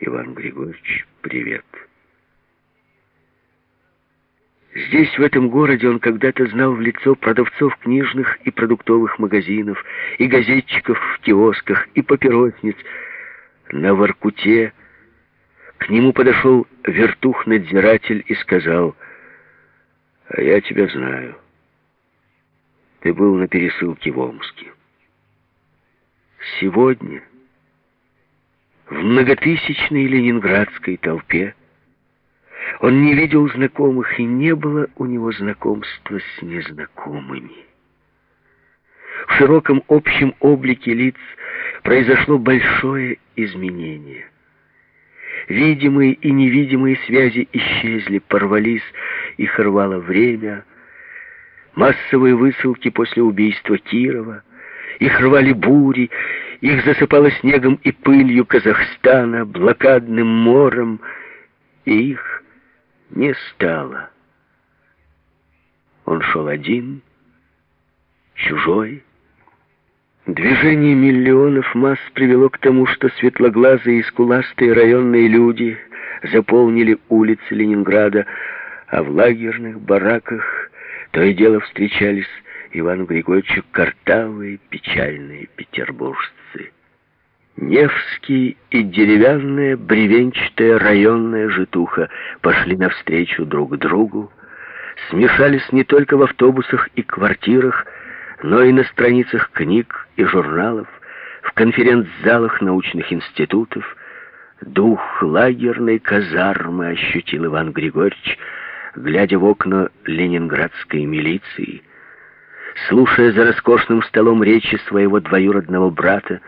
Иван Григорьевич, привет. Здесь, в этом городе, он когда-то знал в лицо продавцов книжных и продуктовых магазинов, и газетчиков в киосках, и папиросниц. На Воркуте к нему подошел вертух-надзиратель и сказал, «А я тебя знаю. Ты был на пересылке в Омске. Сегодня в многотысячной ленинградской толпе он не видел знакомых, и не было у него знакомства с незнакомыми. В широком общем облике лиц произошло большое изменение. Видимые и невидимые связи исчезли, порвались, их рвало время. Массовые высылки после убийства Кирова, их рвали бури, их засыпало снегом и пылью Казахстана, блокадным морем, и их не стало. Он шел один, чужой. Движение миллионов масс привело к тому, что светлоглазые и скуластые районные люди заполнили улицы Ленинграда, а в лагерных бараках то и дело встречались Ивану Григорьевичу картавые печальные петербуржцы. Невский и деревянная бревенчатая районная житуха пошли навстречу друг другу, смешались не только в автобусах и квартирах, но и на страницах книг и журналов, в конференц-залах научных институтов. Дух лагерной казармы ощутил Иван Григорьевич, глядя в окна ленинградской милиции, слушая за роскошным столом речи своего двоюродного брата,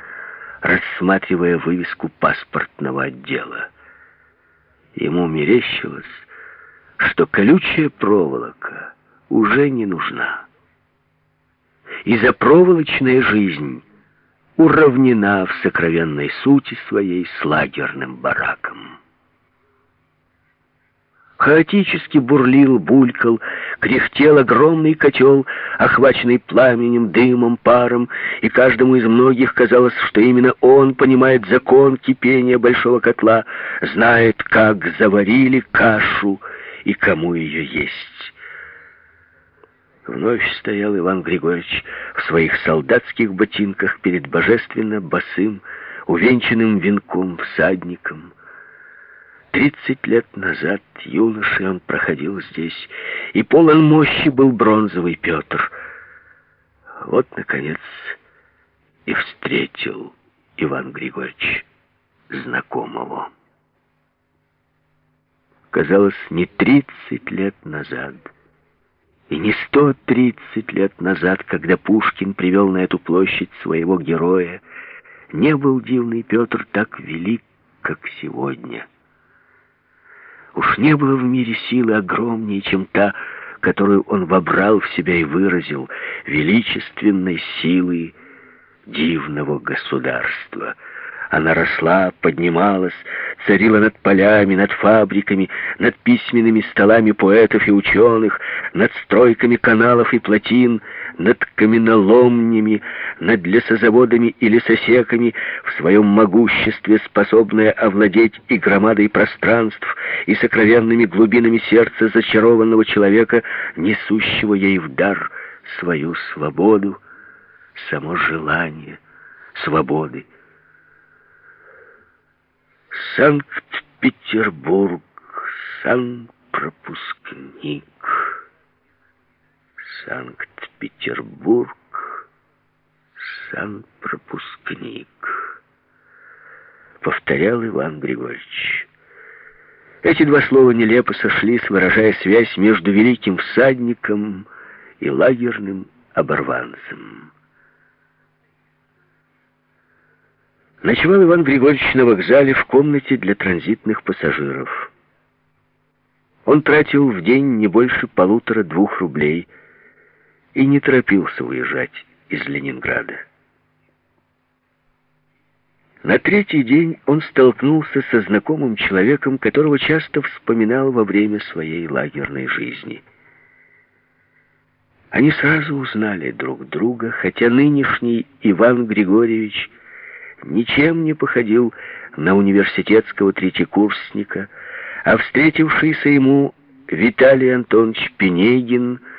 рассматривая вывеску паспортного отдела. Ему мерещилось, что колючая проволока уже не нужна. И запроволочная жизнь уравнена в сокровенной сути своей с лагерным бараком хаотически бурлил, булькал, кряхтел огромный котел, охваченный пламенем, дымом, паром, и каждому из многих казалось, что именно он понимает закон кипения большого котла, знает, как заварили кашу и кому ее есть. Вновь стоял Иван Григорьевич в своих солдатских ботинках перед божественно босым, увенчанным венком всадником — Тридцать лет назад юношей он проходил здесь, и полон мощи был бронзовый Петр. Вот, наконец, и встретил Иван Григорьевич знакомого. Казалось, не тридцать лет назад, и не сто тридцать лет назад, когда Пушкин привел на эту площадь своего героя, не был дивный Петр так велик, как сегодня. Уж не было в мире силы огромнее, чем та, которую он вобрал в себя и выразил, величественной силы дивного государства — она росла, поднималась, царила над полями, над фабриками, над письменными столами поэтов и ученых, над стройками каналов и плотин, над каменоломнями, над лесозаводами и лесосеками, в своем могуществе способная овладеть и громадой пространств, и сокровенными глубинами сердца зачарованного человека, несущего ей в дар свою свободу, само желание свободы. Санкт-Петербург, сан-пропускник. Санкт-Петербург, сан-пропускник. Повторял Иван Григорьевич. Эти два слова нелепо сошлись, выражая связь между великим всадником и лагерным оборванцем. Ночевал Иван Григорьевич на вокзале в комнате для транзитных пассажиров. Он тратил в день не больше полутора-двух рублей и не торопился уезжать из Ленинграда. На третий день он столкнулся со знакомым человеком, которого часто вспоминал во время своей лагерной жизни. Они сразу узнали друг друга, хотя нынешний Иван Григорьевич ничем не походил на университетского третьекурсника, а встретившийся ему Виталий Антонович Пенегин –